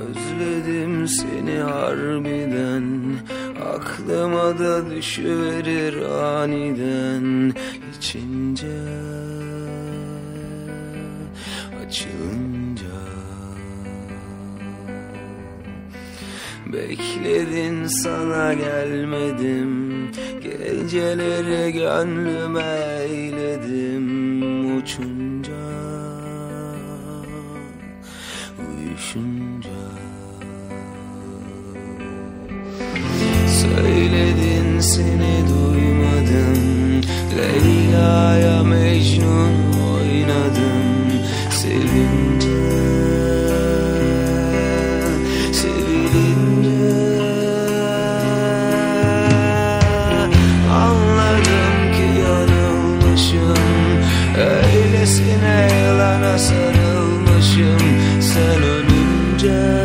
Özledim seni harbiden. Aklıma da düşüverir aniden. İçince Açılınca. Bekledin sana gelmedim. Geceleri gönlüme eyledim. Uçunca Uyuşunca Söyledin seni duymadım. Leyla'ya Mecnun oynadım Sevince Sevilince. Anladım ki yanılmışım Öylesine yalana sarılmışım. Sen Yeah.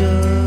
Açılınca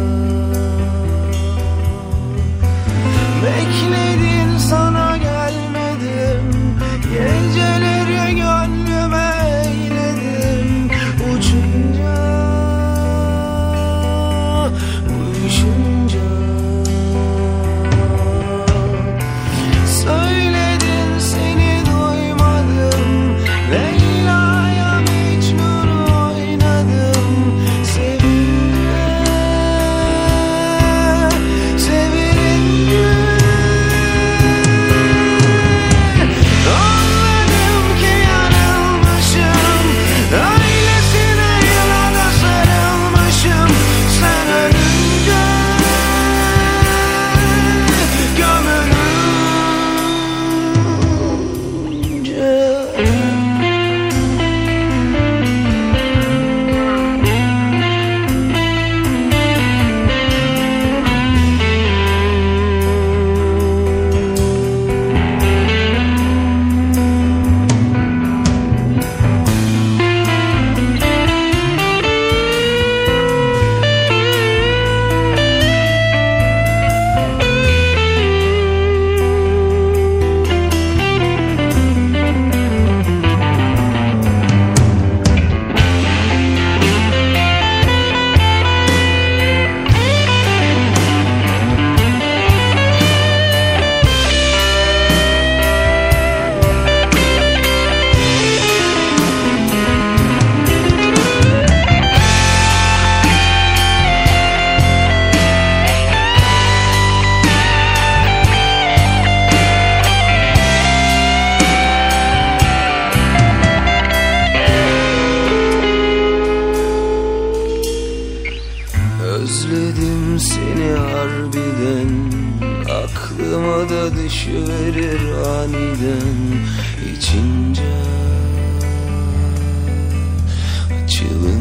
Aklıma da düşüverir aniden içince. Açılır